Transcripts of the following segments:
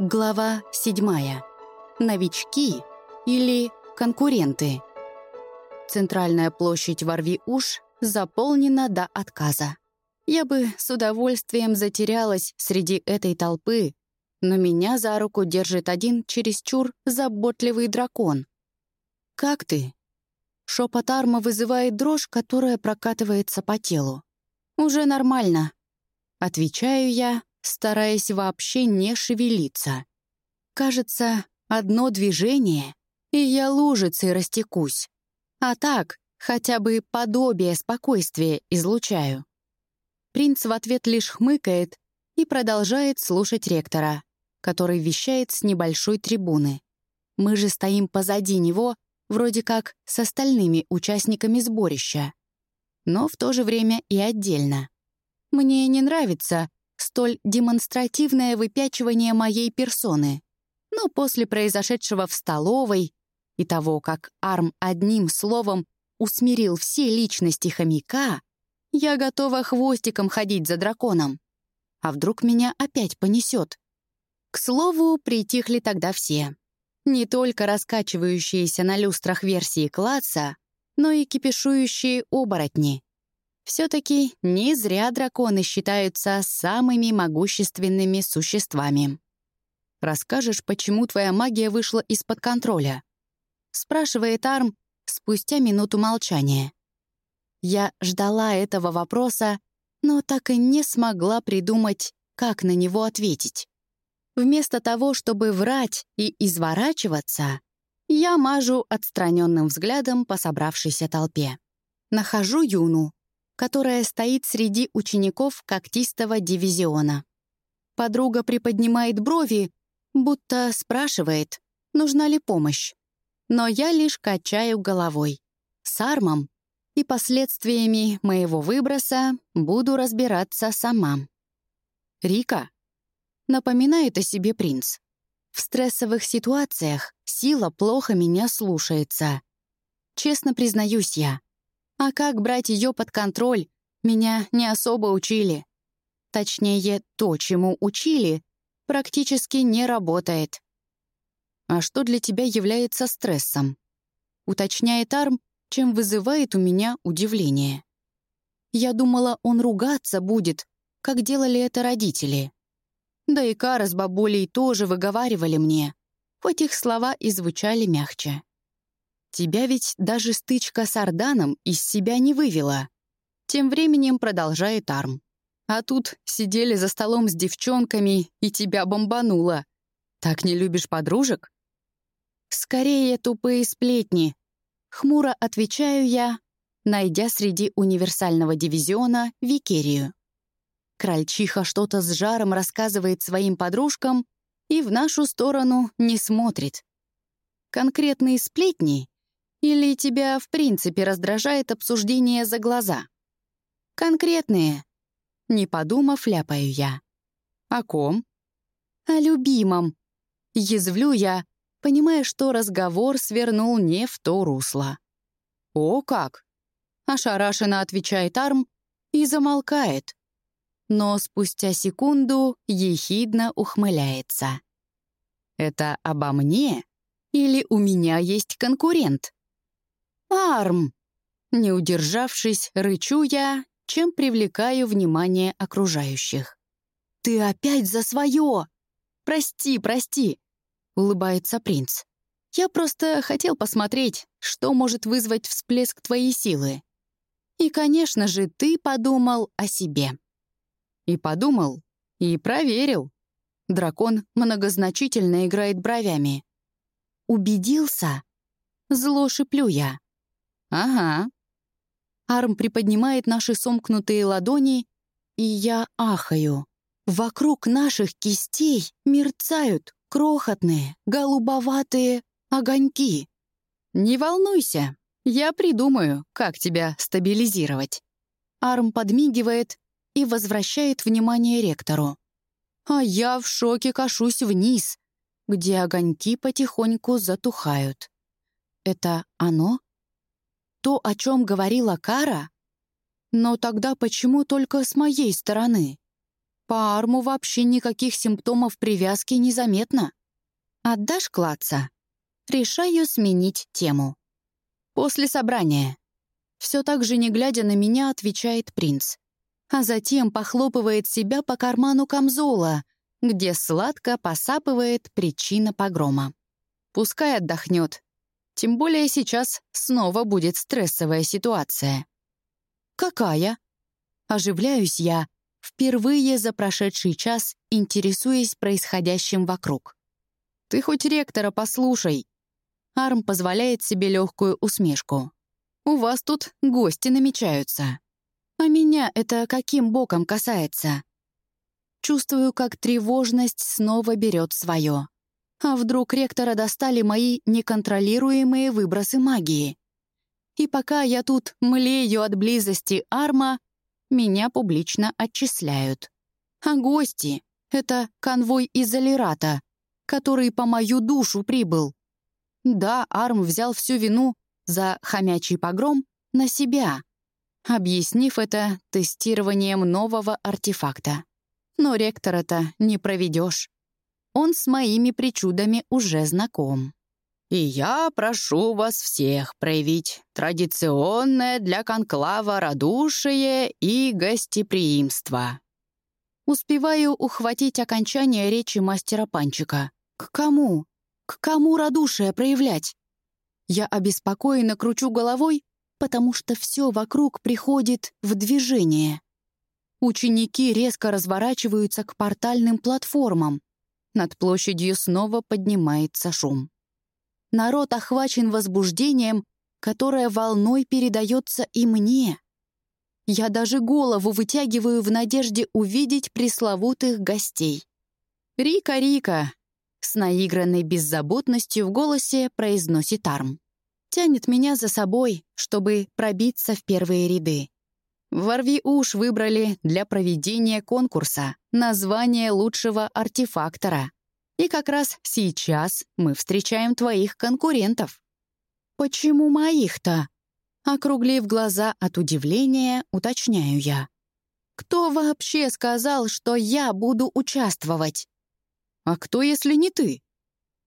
Глава 7. Новички или конкуренты. Центральная площадь Ворви-Уш заполнена до отказа. Я бы с удовольствием затерялась среди этой толпы, но меня за руку держит один чересчур заботливый дракон. «Как ты?» Шепот Арма вызывает дрожь, которая прокатывается по телу. «Уже нормально», — отвечаю я, стараясь вообще не шевелиться. Кажется, одно движение, и я лужицей растекусь. А так, хотя бы подобие спокойствия излучаю. Принц в ответ лишь хмыкает и продолжает слушать ректора, который вещает с небольшой трибуны. Мы же стоим позади него, вроде как с остальными участниками сборища. Но в то же время и отдельно. Мне не нравится, столь демонстративное выпячивание моей персоны. Но после произошедшего в столовой и того, как Арм одним словом усмирил все личности хомяка, я готова хвостиком ходить за драконом. А вдруг меня опять понесет? К слову, притихли тогда все. Не только раскачивающиеся на люстрах версии класса, но и кипишующие оборотни. Все-таки не зря драконы считаются самыми могущественными существами. «Расскажешь, почему твоя магия вышла из-под контроля?» — спрашивает Арм спустя минуту молчания. Я ждала этого вопроса, но так и не смогла придумать, как на него ответить. Вместо того, чтобы врать и изворачиваться, я мажу отстраненным взглядом по собравшейся толпе. Нахожу Юну, которая стоит среди учеников когтистого дивизиона. Подруга приподнимает брови, будто спрашивает, нужна ли помощь. Но я лишь качаю головой. С армом и последствиями моего выброса буду разбираться сама. «Рика», — напоминает о себе принц. В стрессовых ситуациях сила плохо меня слушается. Честно признаюсь я, а как брать ее под контроль, меня не особо учили. Точнее, то, чему учили, практически не работает. «А что для тебя является стрессом?» уточняет Арм, чем вызывает у меня удивление. Я думала, он ругаться будет, как делали это родители. Да и Кара с бабулей тоже выговаривали мне, хоть их слова и звучали мягче. Тебя ведь даже стычка с Арданом из себя не вывела. Тем временем продолжает Арм. А тут сидели за столом с девчонками, и тебя бомбануло. Так не любишь подружек? Скорее тупые сплетни. Хмуро отвечаю я, найдя среди универсального дивизиона Викерию. Крольчиха что-то с жаром рассказывает своим подружкам и в нашу сторону не смотрит. Конкретные сплетни или тебя, в принципе, раздражает обсуждение за глаза? Конкретные. Не подумав, ляпаю я. О ком? О любимом. Язвлю я, понимая, что разговор свернул не в то русло. «О, как!» — ошарашенно отвечает Арм и замолкает. Но спустя секунду ехидно ухмыляется. «Это обо мне? Или у меня есть конкурент?» «Арм!» Не удержавшись, рычу я, чем привлекаю внимание окружающих. «Ты опять за свое!» «Прости, прости!» — улыбается принц. «Я просто хотел посмотреть, что может вызвать всплеск твоей силы. И, конечно же, ты подумал о себе». И подумал, и проверил. Дракон многозначительно играет бровями. «Убедился?» Зло шиплю я. «Ага». Арм приподнимает наши сомкнутые ладони, и я ахаю. Вокруг наших кистей мерцают крохотные, голубоватые огоньки. «Не волнуйся, я придумаю, как тебя стабилизировать». Арм подмигивает и возвращает внимание ректору. А я в шоке кашусь вниз, где огоньки потихоньку затухают. Это оно? То, о чем говорила Кара? Но тогда почему только с моей стороны? По арму вообще никаких симптомов привязки незаметно. Отдашь клаца? Решаю сменить тему. После собрания. Все так же, не глядя на меня, отвечает принц. А затем похлопывает себя по карману камзола, где сладко посапывает причина погрома. Пускай отдохнет. Тем более сейчас снова будет стрессовая ситуация. «Какая?» Оживляюсь я, впервые за прошедший час интересуясь происходящим вокруг. «Ты хоть ректора послушай!» Арм позволяет себе легкую усмешку. «У вас тут гости намечаются. А меня это каким боком касается?» Чувствую, как тревожность снова берет свое. А вдруг ректора достали мои неконтролируемые выбросы магии? И пока я тут млею от близости Арма, меня публично отчисляют. А гости — это конвой из Алирата, который по мою душу прибыл. Да, Арм взял всю вину за хомячий погром на себя, объяснив это тестированием нового артефакта. Но ректора-то не проведешь. Он с моими причудами уже знаком. И я прошу вас всех проявить традиционное для конклава радушие и гостеприимство. Успеваю ухватить окончание речи мастера Панчика. К кому? К кому радушие проявлять? Я обеспокоенно кручу головой, потому что все вокруг приходит в движение. Ученики резко разворачиваются к портальным платформам. Над площадью снова поднимается шум. Народ охвачен возбуждением, которое волной передается и мне. Я даже голову вытягиваю в надежде увидеть пресловутых гостей. «Рика, Рика!» — с наигранной беззаботностью в голосе произносит Арм. Тянет меня за собой, чтобы пробиться в первые ряды. Ворви уж выбрали для проведения конкурса название лучшего артефактора. И как раз сейчас мы встречаем твоих конкурентов». «Почему моих-то?» Округлив глаза от удивления, уточняю я. «Кто вообще сказал, что я буду участвовать?» «А кто, если не ты?»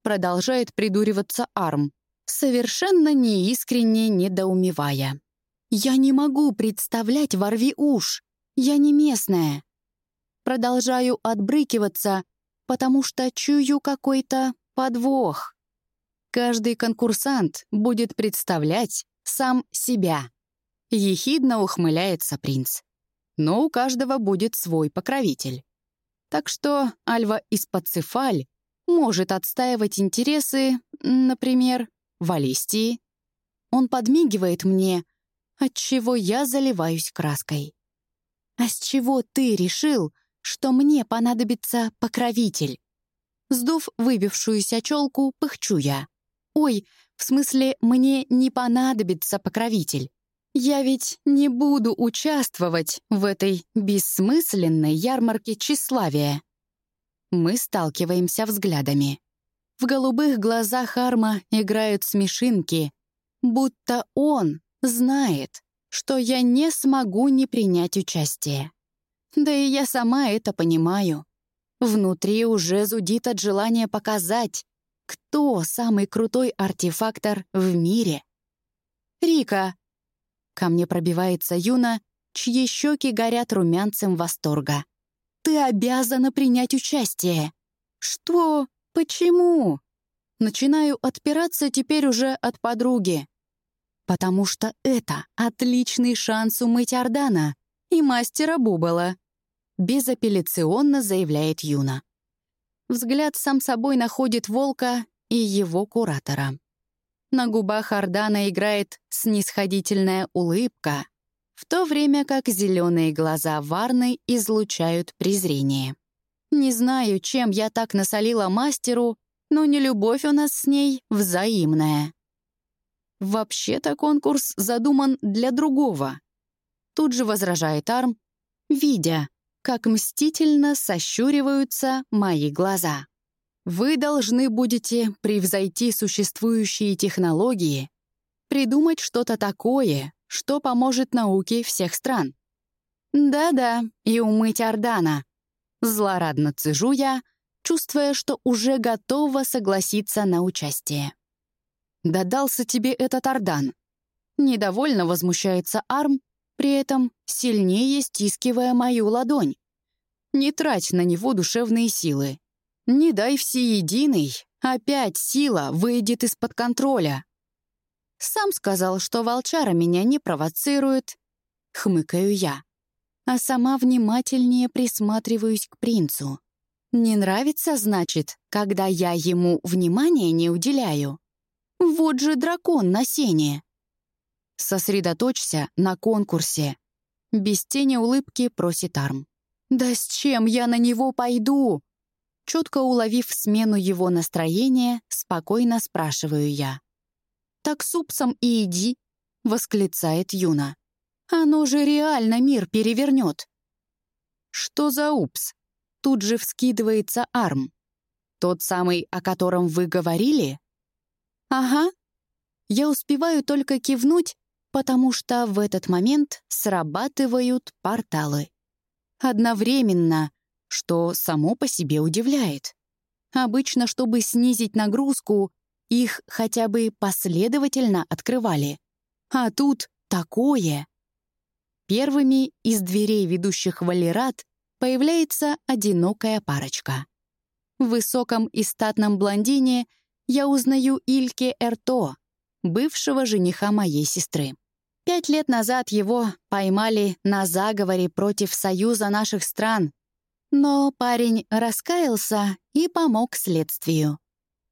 Продолжает придуриваться Арм, совершенно неискренне недоумевая. «Я не могу представлять ворви уж. Я не местная». Продолжаю отбрыкиваться, потому что чую какой-то подвох. Каждый конкурсант будет представлять сам себя. Ехидно ухмыляется принц. Но у каждого будет свой покровитель. Так что Альва из Пацифаль может отстаивать интересы, например, Валистии. Он подмигивает мне, отчего я заливаюсь краской. «А с чего ты решил, что мне понадобится покровитель. Сдув выбившуюся челку, пыхчу я. «Ой, в смысле, мне не понадобится покровитель. Я ведь не буду участвовать в этой бессмысленной ярмарке тщеславия». Мы сталкиваемся взглядами. В голубых глазах Арма играют смешинки, будто он знает, что я не смогу не принять участие. Да и я сама это понимаю. Внутри уже зудит от желания показать, кто самый крутой артефактор в мире. «Рика!» Ко мне пробивается Юна, чьи щеки горят румянцем восторга. «Ты обязана принять участие!» «Что? Почему?» Начинаю отпираться теперь уже от подруги. «Потому что это отличный шанс умыть Ордана и мастера Бубала безапелляционно заявляет Юна. Взгляд сам собой находит волка и его куратора. На губах Ордана играет снисходительная улыбка, в то время как зеленые глаза Варны излучают презрение. Не знаю, чем я так насолила мастеру, но не любовь у нас с ней взаимная. Вообще-то конкурс задуман для другого. Тут же возражает Арм, видя, как мстительно сощуриваются мои глаза. Вы должны будете превзойти существующие технологии, придумать что-то такое, что поможет науке всех стран. Да-да, и умыть Ордана. Злорадно цежу я, чувствуя, что уже готова согласиться на участие. «Да дался тебе этот Ордан!» Недовольно возмущается Арм, при этом сильнее стискивая мою ладонь. «Не трать на него душевные силы. Не дай всеединый, опять сила выйдет из-под контроля». Сам сказал, что волчара меня не провоцирует. Хмыкаю я. А сама внимательнее присматриваюсь к принцу. Не нравится, значит, когда я ему внимания не уделяю? Вот же дракон на сене. Сосредоточься на конкурсе. Без тени улыбки просит Арм. «Да с чем я на него пойду?» Четко уловив смену его настроения, спокойно спрашиваю я. «Так с упсом и иди», — восклицает Юна. «Оно же реально мир перевернет». «Что за упс?» Тут же вскидывается Арм. «Тот самый, о котором вы говорили?» «Ага». Я успеваю только кивнуть, потому что в этот момент срабатывают порталы. Одновременно, что само по себе удивляет. Обычно, чтобы снизить нагрузку, их хотя бы последовательно открывали. А тут такое. Первыми из дверей, ведущих в Валерат, появляется одинокая парочка. В высоком и статном блондине я узнаю Ильке Эрто, бывшего жениха моей сестры. Пять лет назад его поймали на заговоре против союза наших стран, но парень раскаялся и помог следствию.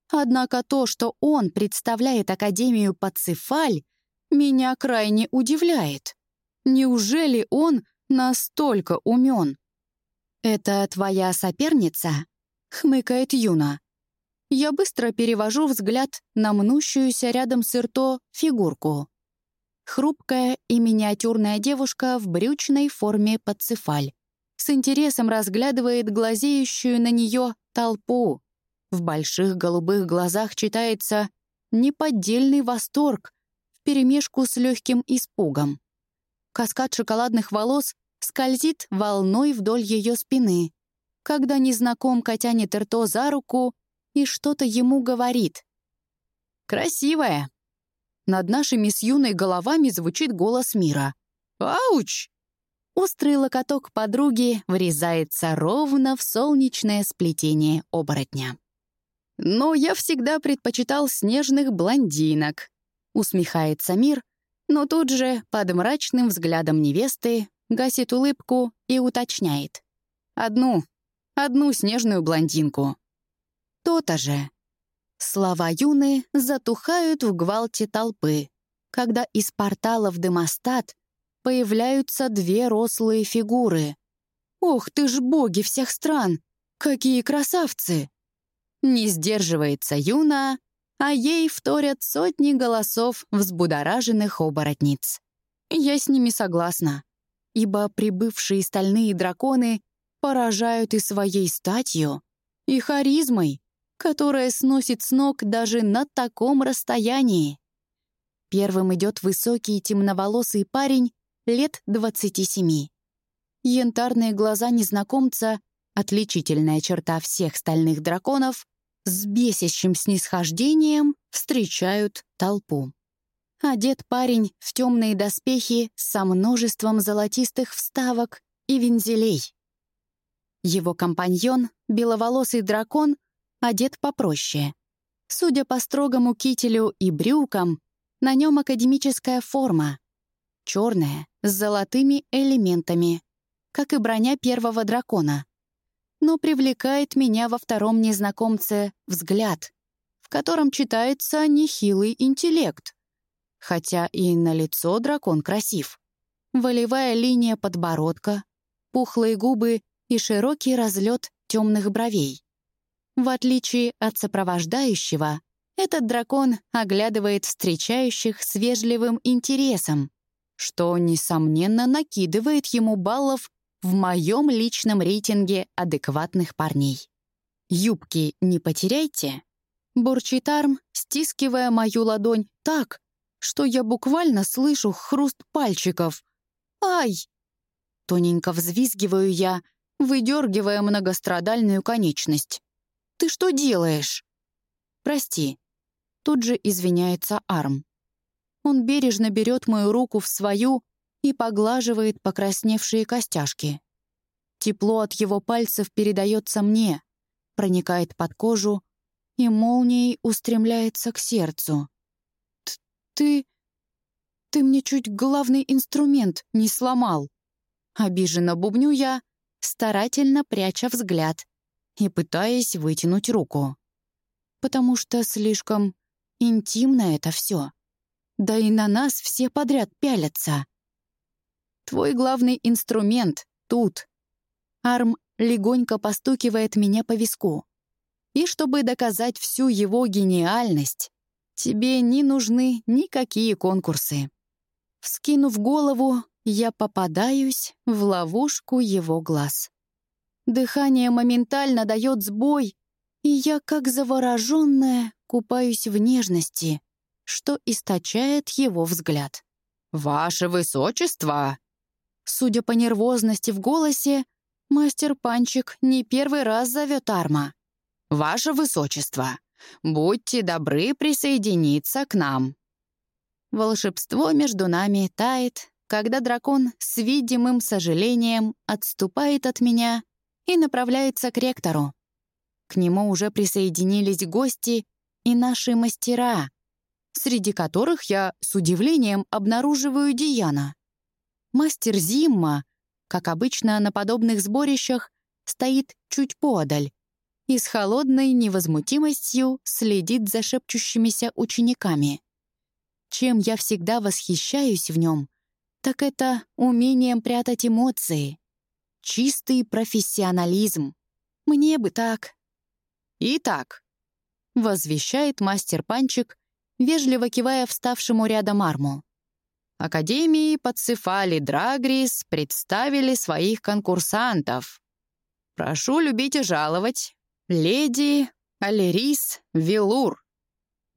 Однако то, что он представляет Академию Пацифаль, меня крайне удивляет. Неужели он настолько умен? «Это твоя соперница?» — хмыкает Юна. Я быстро перевожу взгляд на мнущуюся рядом с Ирто фигурку. Хрупкая и миниатюрная девушка в брючной форме пацифаль. С интересом разглядывает глазеющую на нее толпу. В больших голубых глазах читается неподдельный восторг вперемешку с легким испугом. Каскад шоколадных волос скользит волной вдоль ее спины, когда незнакомка тянет Эрто за руку и что-то ему говорит. «Красивая!» Над нашими с юной головами звучит голос мира. «Ауч!» Острый локоток подруги врезается ровно в солнечное сплетение оборотня. «Но я всегда предпочитал снежных блондинок», — усмехается мир, но тут же, под мрачным взглядом невесты, гасит улыбку и уточняет. «Одну, одну снежную блондинку». То-то же. Слова Юны затухают в гвалте толпы, когда из портала в Демостат появляются две рослые фигуры. «Ох ты ж боги всех стран! Какие красавцы!» Не сдерживается Юна, а ей вторят сотни голосов взбудораженных оборотниц. Я с ними согласна, ибо прибывшие стальные драконы поражают и своей статью, и харизмой, которая сносит с ног даже на таком расстоянии. Первым идет высокий темноволосый парень лет 27. Янтарные глаза незнакомца отличительная черта всех стальных драконов, с бесящим снисхождением встречают толпу. Одет парень в темные доспехи со множеством золотистых вставок и вензелей. Его компаньон, беловолосый дракон, одет попроще. Судя по строгому кителю и брюкам, на нем академическая форма. Черная, с золотыми элементами, как и броня первого дракона но привлекает меня во втором незнакомце взгляд, в котором читается нехилый интеллект. Хотя и на лицо дракон красив. Волевая линия подбородка, пухлые губы и широкий разлет темных бровей. В отличие от сопровождающего, этот дракон оглядывает встречающих с вежливым интересом, что, несомненно, накидывает ему баллов в моем личном рейтинге адекватных парней. «Юбки не потеряйте», — бурчит Арм, стискивая мою ладонь так, что я буквально слышу хруст пальчиков. «Ай!» Тоненько взвизгиваю я, выдергивая многострадальную конечность. «Ты что делаешь?» «Прости». Тут же извиняется Арм. Он бережно берет мою руку в свою и поглаживает покрасневшие костяшки. Тепло от его пальцев передается мне, проникает под кожу и молнией устремляется к сердцу. «Ты... ты мне чуть главный инструмент не сломал!» Обиженно бубню я, старательно пряча взгляд и пытаясь вытянуть руку. Потому что слишком интимно это все. Да и на нас все подряд пялятся. Твой главный инструмент тут. Арм легонько постукивает меня по виску. И чтобы доказать всю его гениальность, тебе не нужны никакие конкурсы. Вскинув голову, я попадаюсь в ловушку его глаз. Дыхание моментально дает сбой, и я, как завороженная, купаюсь в нежности, что источает его взгляд. «Ваше Высочество!» Судя по нервозности в голосе, мастер Панчик не первый раз зовет Арма. «Ваше Высочество, будьте добры присоединиться к нам». Волшебство между нами тает, когда дракон с видимым сожалением отступает от меня и направляется к ректору. К нему уже присоединились гости и наши мастера, среди которых я с удивлением обнаруживаю Диана. Мастер Зимма, как обычно на подобных сборищах, стоит чуть подаль, и с холодной невозмутимостью следит за шепчущимися учениками. Чем я всегда восхищаюсь в нем, так это умением прятать эмоции. Чистый профессионализм. Мне бы так. «Итак», — возвещает мастер Панчик, вежливо кивая вставшему рядом арму. Академии Пацифали Драгрис представили своих конкурсантов. Прошу любить и жаловать «Леди Алерис Вилур».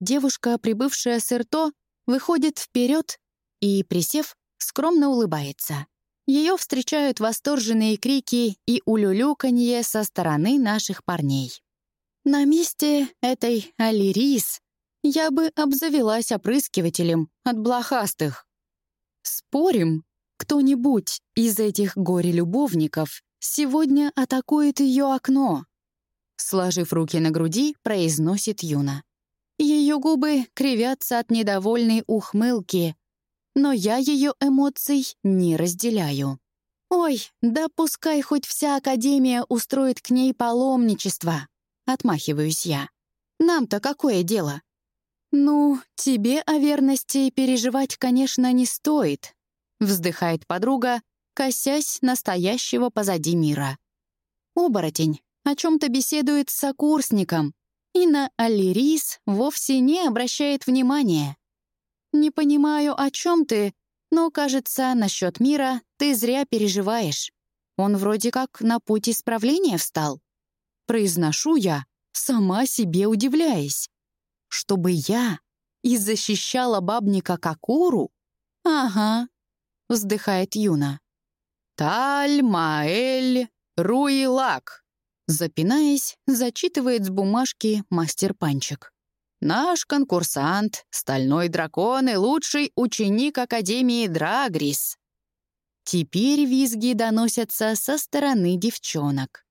Девушка, прибывшая с Ирто, выходит вперед и, присев, скромно улыбается. Ее встречают восторженные крики и улюлюканье со стороны наших парней. На месте этой Алирис я бы обзавелась опрыскивателем от блохастых. Спорим, кто-нибудь из этих горе-любовников сегодня атакует ее окно. Сложив руки на груди, произносит Юна. Ее губы кривятся от недовольной ухмылки, но я ее эмоций не разделяю. «Ой, да пускай хоть вся Академия устроит к ней паломничество!» Отмахиваюсь я. «Нам-то какое дело?» «Ну, тебе о верности переживать, конечно, не стоит», вздыхает подруга, косясь настоящего позади мира. Оборотень о чем-то беседует с сокурсником, и на Алирис вовсе не обращает внимания. «Не понимаю, о чем ты, но, кажется, насчет мира ты зря переживаешь. Он вроде как на путь исправления встал». Произношу я, сама себе удивляясь. Чтобы я и защищала бабника Какуру? Ага, вздыхает Юна. Таль, Маэль, Руилак. Запинаясь, зачитывает с бумажки мастер Панчик. «Наш конкурсант, стальной дракон и лучший ученик Академии Драгрис». Теперь визги доносятся со стороны девчонок.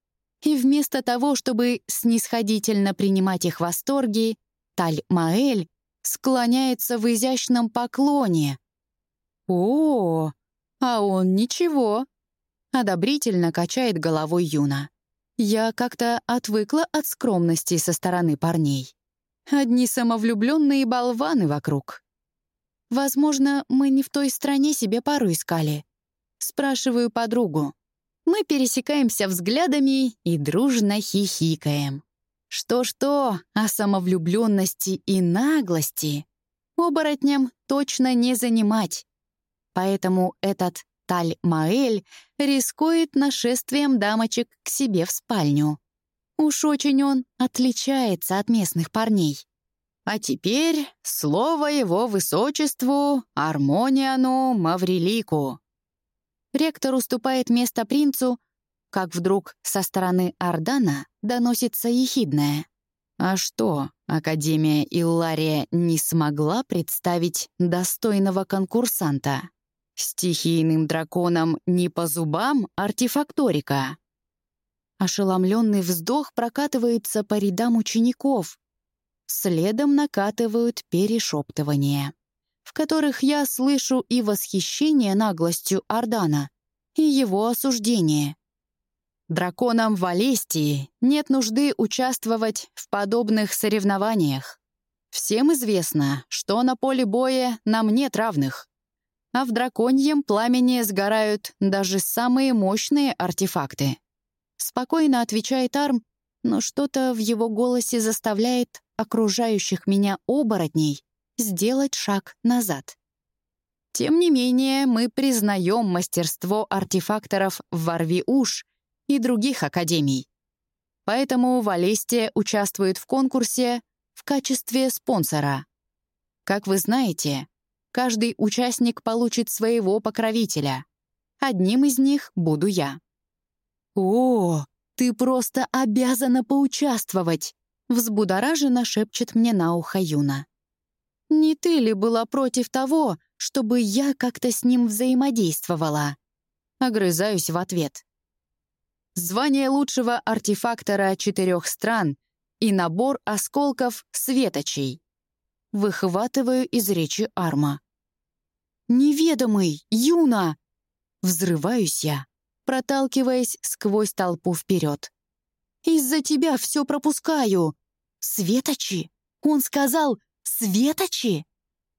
И вместо того, чтобы снисходительно принимать их восторги, Таль-Маэль склоняется в изящном поклоне. «О, а он ничего!» — одобрительно качает головой Юна. Я как-то отвыкла от скромности со стороны парней. Одни самовлюбленные болваны вокруг. Возможно, мы не в той стране себе пару искали. Спрашиваю подругу. Мы пересекаемся взглядами и дружно хихикаем. Что-что, а самовлюбленности и наглости оборотням точно не занимать. Поэтому этот Таль-Маэль рискует нашествием дамочек к себе в спальню. Уж очень он отличается от местных парней. А теперь слово его высочеству Армониану Маврилику. Ректор уступает место принцу, как вдруг со стороны Ордана доносится ехидное. А что, Академия Иллария не смогла представить достойного конкурсанта? Стихийным драконам не по зубам артефакторика. Ошеломленный вздох прокатывается по рядам учеников. Следом накатывают перешептывания, в которых я слышу и восхищение наглостью Ордана, и его осуждение. Драконам Валестии нет нужды участвовать в подобных соревнованиях. Всем известно, что на поле боя нам нет равных. А в драконьем пламени сгорают даже самые мощные артефакты. Спокойно отвечает Арм, но что-то в его голосе заставляет окружающих меня оборотней сделать шаг назад. Тем не менее, мы признаем мастерство артефакторов в Варви-Уш и других академий. Поэтому Валестия участвует в конкурсе в качестве спонсора. Как вы знаете, каждый участник получит своего покровителя. Одним из них буду я. «О, ты просто обязана поучаствовать!» взбудораженно шепчет мне на ухо Юна. «Не ты ли была против того, чтобы я как-то с ним взаимодействовала?» Огрызаюсь в ответ. Звание лучшего артефактора четырех стран и набор осколков светочей. Выхватываю из речи Арма. «Неведомый! Юна!» Взрываюсь я, проталкиваясь сквозь толпу вперед. «Из-за тебя все пропускаю! Светочи! Он сказал «Светочи!»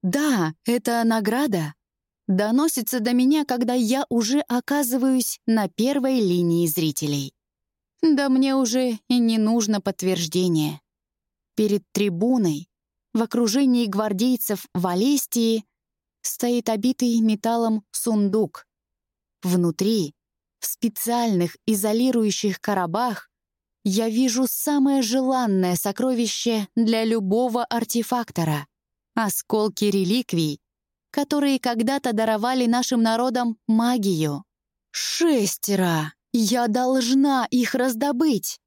«Да, это награда!» Доносится до меня, когда я уже оказываюсь на первой линии зрителей. Да мне уже и не нужно подтверждение. Перед трибуной, в окружении гвардейцев Валестии, стоит обитый металлом сундук. Внутри, в специальных изолирующих коробах, я вижу самое желанное сокровище для любого артефактора — осколки реликвий, которые когда-то даровали нашим народам магию. Шестеро! Я должна их раздобыть!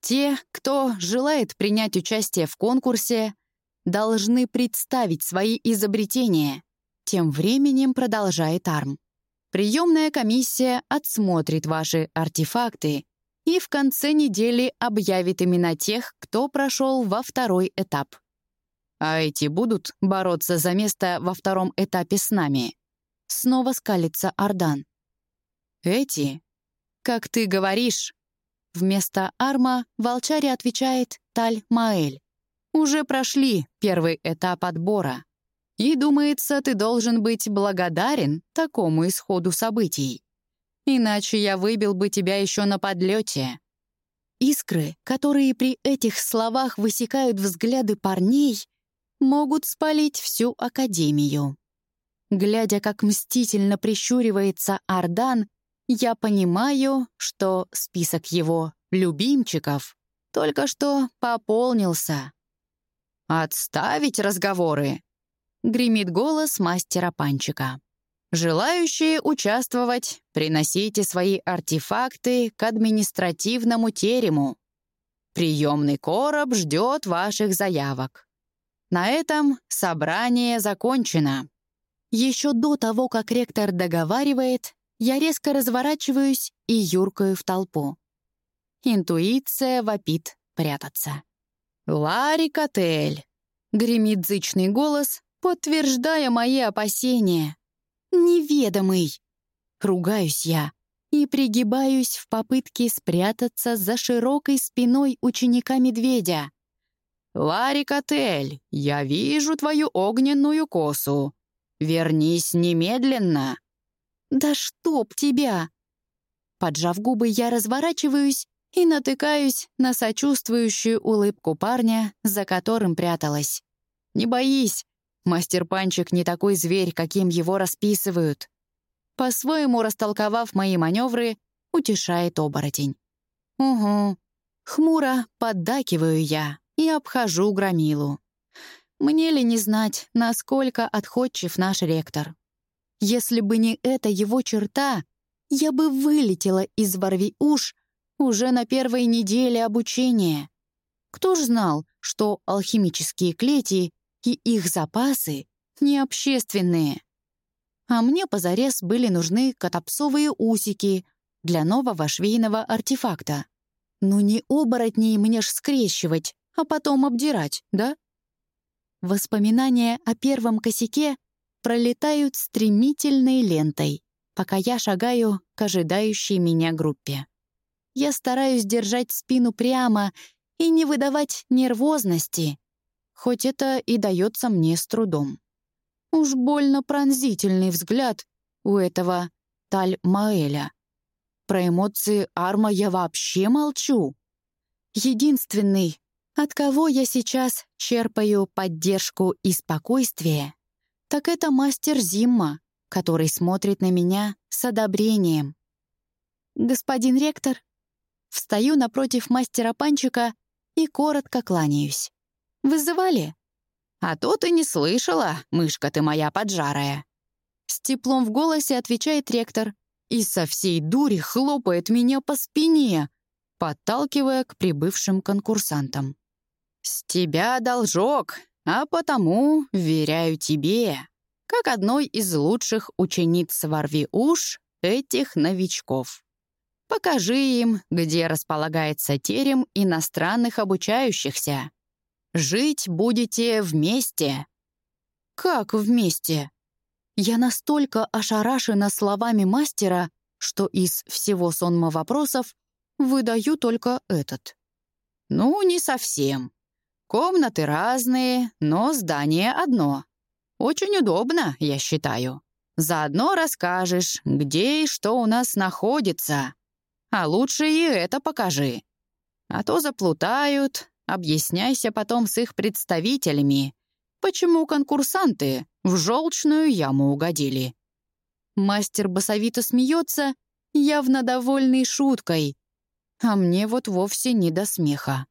Те, кто желает принять участие в конкурсе, должны представить свои изобретения. Тем временем продолжает Арм. Приемная комиссия отсмотрит ваши артефакты и в конце недели объявит имена тех, кто прошел во второй этап. А эти будут бороться за место во втором этапе с нами. Снова скалится Ардан. Эти? Как ты говоришь? Вместо Арма Волчари отвечает Таль-Маэль. Уже прошли первый этап отбора. И, думается, ты должен быть благодарен такому исходу событий. Иначе я выбил бы тебя еще на подлете. Искры, которые при этих словах высекают взгляды парней, могут спалить всю Академию. Глядя, как мстительно прищуривается Ардан, я понимаю, что список его любимчиков только что пополнился. «Отставить разговоры!» — гремит голос мастера Панчика. «Желающие участвовать, приносите свои артефакты к административному терему. Приемный короб ждет ваших заявок. На этом собрание закончено. Еще до того, как ректор договаривает, я резко разворачиваюсь и юркаю в толпу. Интуиция вопит прятаться. «Ларри Котель!» — гремит зычный голос, подтверждая мои опасения. «Неведомый!» — ругаюсь я и пригибаюсь в попытке спрятаться за широкой спиной ученика-медведя. «Ларри Котель, я вижу твою огненную косу. Вернись немедленно!» «Да чтоб тебя!» Поджав губы, я разворачиваюсь и натыкаюсь на сочувствующую улыбку парня, за которым пряталась. «Не боись, мастер Панчик не такой зверь, каким его расписывают». По-своему растолковав мои маневры, утешает оборотень. «Угу». Хмуро поддакиваю я, и обхожу громилу. Мне ли не знать, насколько отходчив наш ректор? Если бы не эта его черта, я бы вылетела из Варви-Уж уже на первой неделе обучения. Кто ж знал, что алхимические клети и их запасы не общественные? А мне позарез были нужны котопсовые усики для нового швейного артефакта. Ну не оборотней мне ж скрещивать, а потом обдирать, да? Воспоминания о первом косяке пролетают стремительной лентой, пока я шагаю к ожидающей меня группе. Я стараюсь держать спину прямо и не выдавать нервозности, хоть это и дается мне с трудом. Уж больно пронзительный взгляд у этого Таль-Маэля. Про эмоции Арма я вообще молчу. Единственный, от кого я сейчас черпаю поддержку и спокойствие, так это мастер Зимма, который смотрит на меня с одобрением. «Господин ректор?» Встаю напротив мастера Панчика и коротко кланяюсь. «Вызывали?» «А то ты не слышала, мышка ты моя поджарая!» С теплом в голосе отвечает ректор и со всей дури хлопает меня по спине, подталкивая к прибывшим конкурсантам. «С тебя должок, а потому веряю тебе, как одной из лучших учениц Варви Уж этих новичков. Покажи им, где располагается терем иностранных обучающихся. Жить будете вместе». «Как вместе?» Я настолько ошарашена словами мастера, что из всего сонма вопросов выдаю только этот. «Ну, не совсем. Комнаты разные, но здание одно. Очень удобно, я считаю. Заодно расскажешь, где и что у нас находится. А лучше и это покажи. А то заплутают, объясняйся потом с их представителями, почему конкурсанты в желчную яму угодили. Мастер басовито смеется, явно довольный шуткой, а мне вот вовсе не до смеха.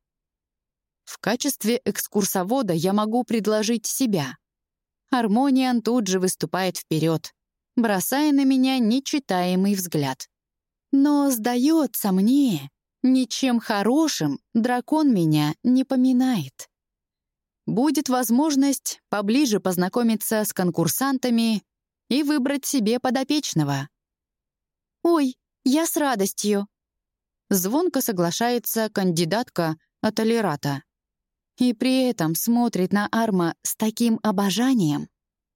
В качестве экскурсовода я могу предложить себя. Армониан тут же выступает вперед, бросая на меня нечитаемый взгляд. Но, сдается мне, ничем хорошим дракон меня не поминает будет возможность поближе познакомиться с конкурсантами и выбрать себе подопечного. «Ой, я с радостью!» Звонко соглашается кандидатка от Алирата. И при этом смотрит на Арма с таким обожанием,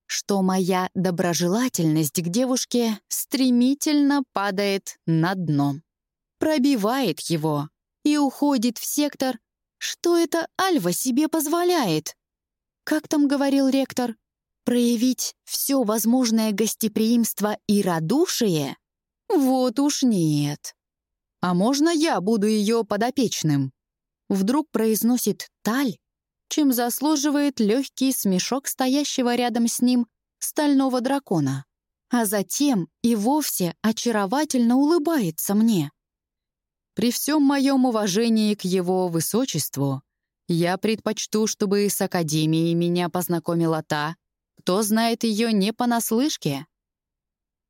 что моя доброжелательность к девушке стремительно падает на дно. Пробивает его и уходит в сектор что это Альва себе позволяет? Как там говорил ректор? Проявить все возможное гостеприимство и радушие? Вот уж нет. А можно я буду ее подопечным? Вдруг произносит Таль, чем заслуживает легкий смешок стоящего рядом с ним стального дракона, а затем и вовсе очаровательно улыбается мне. При всем моем уважении к его высочеству, я предпочту, чтобы с Академией меня познакомила та, кто знает ее не понаслышке.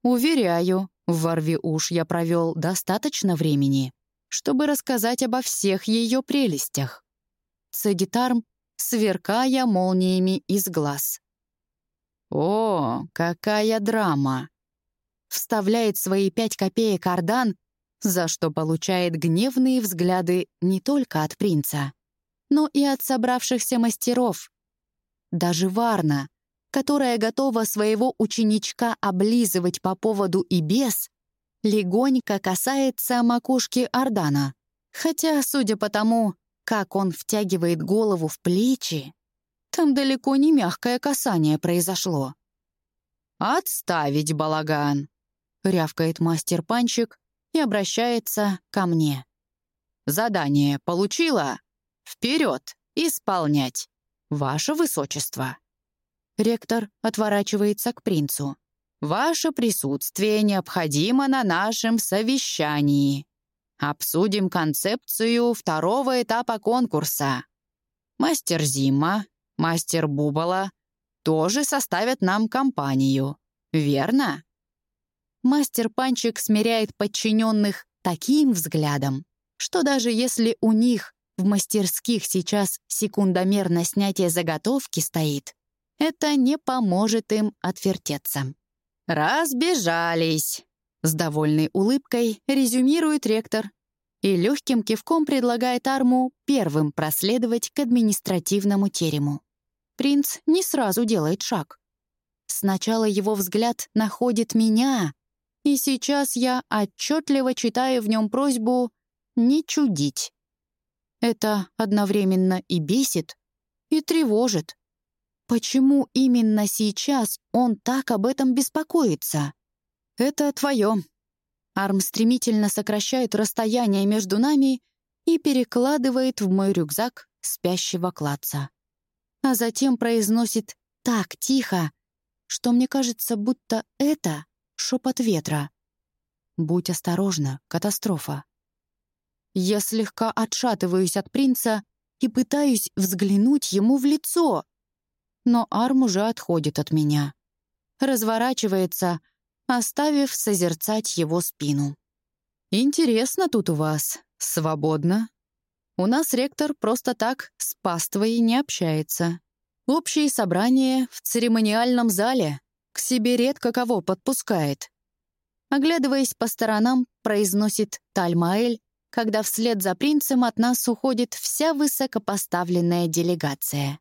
Уверяю, в Варви уж я провел достаточно времени, чтобы рассказать обо всех ее прелестях. Цедитарм, сверкая молниями из глаз. «О, какая драма!» Вставляет свои пять копеек Ардан за что получает гневные взгляды не только от принца, но и от собравшихся мастеров. Даже Варна, которая готова своего ученичка облизывать по поводу и без, легонько касается макушки Ордана. Хотя, судя по тому, как он втягивает голову в плечи, там далеко не мягкое касание произошло. «Отставить балаган!» — рявкает мастер-панчик, и обращается ко мне. «Задание получила? Вперед! Исполнять! Ваше Высочество!» Ректор отворачивается к принцу. «Ваше присутствие необходимо на нашем совещании. Обсудим концепцию второго этапа конкурса. Мастер Зима, мастер Бубала тоже составят нам компанию. Верно?» Мастер-панчик смиряет подчиненных таким взглядом, что даже если у них в мастерских сейчас секундомер на снятие заготовки стоит, это не поможет им отвертеться. «Разбежались!» — с довольной улыбкой резюмирует ректор и легким кивком предлагает Арму первым проследовать к административному терему. Принц не сразу делает шаг. Сначала его взгляд находит меня, и сейчас я отчетливо читаю в нем просьбу не чудить. Это одновременно и бесит, и тревожит. Почему именно сейчас он так об этом беспокоится? Это твое. Арм стремительно сокращает расстояние между нами и перекладывает в мой рюкзак спящего клаца. А затем произносит так тихо, что мне кажется, будто это шепот ветра. «Будь осторожна, катастрофа». Я слегка отшатываюсь от принца и пытаюсь взглянуть ему в лицо — но Арм уже отходит от меня. Разворачивается, оставив созерцать его спину. «Интересно тут у вас. Свободно. У нас ректор просто так с паствой не общается. Общие собрания в церемониальном зале. К себе редко кого подпускает». Оглядываясь по сторонам, произносит Тальмаэль, когда вслед за принцем от нас уходит вся высокопоставленная делегация.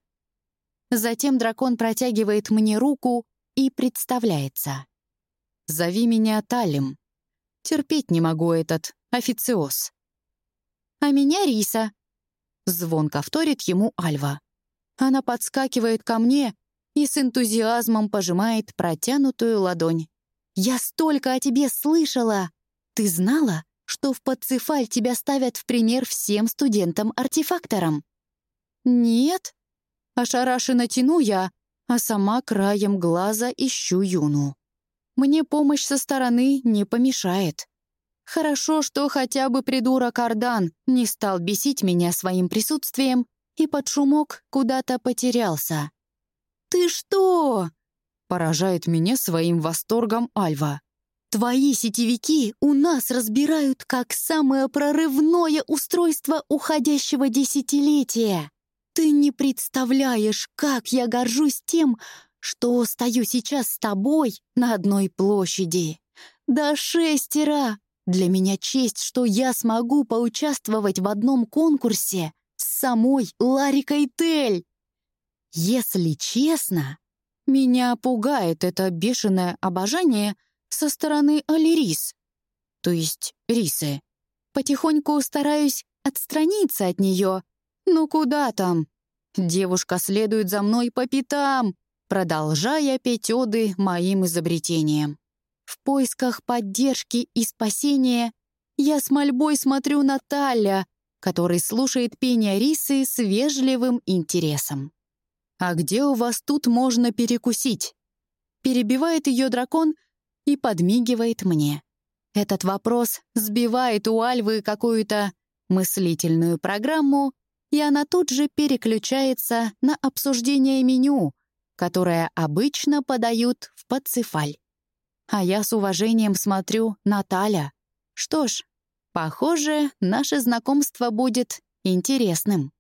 Затем дракон протягивает мне руку и представляется. «Зови меня Талим. Терпеть не могу этот официоз». «А меня Риса», — звонко вторит ему Альва. Она подскакивает ко мне и с энтузиазмом пожимает протянутую ладонь. «Я столько о тебе слышала! Ты знала, что в Пацифаль тебя ставят в пример всем студентам-артефакторам?» «Нет», Ошарашенно тяну я, а сама краем глаза ищу Юну. Мне помощь со стороны не помешает. Хорошо, что хотя бы придурок Ардан не стал бесить меня своим присутствием и под шумок куда-то потерялся. «Ты что?» — поражает меня своим восторгом Альва. «Твои сетевики у нас разбирают как самое прорывное устройство уходящего десятилетия. Ты не представляешь, как я горжусь тем, что стою сейчас с тобой на одной площади. Да шестеро! Для меня честь, что я смогу поучаствовать в одном конкурсе с самой Ларикой Тель. Если честно, меня пугает это бешеное обожание со стороны Алирис, то есть Рисы. Потихоньку стараюсь отстраниться от нее — ну куда там? Девушка следует за мной по пятам, продолжая петь оды моим изобретением. В поисках поддержки и спасения я с мольбой смотрю на Таля, который слушает пение Рисы с вежливым интересом. «А где у вас тут можно перекусить?» Перебивает ее дракон и подмигивает мне. Этот вопрос сбивает у Альвы какую-то мыслительную программу и она тут же переключается на обсуждение меню, которое обычно подают в Пацифаль. А я с уважением смотрю на Таля. Что ж, похоже, наше знакомство будет интересным.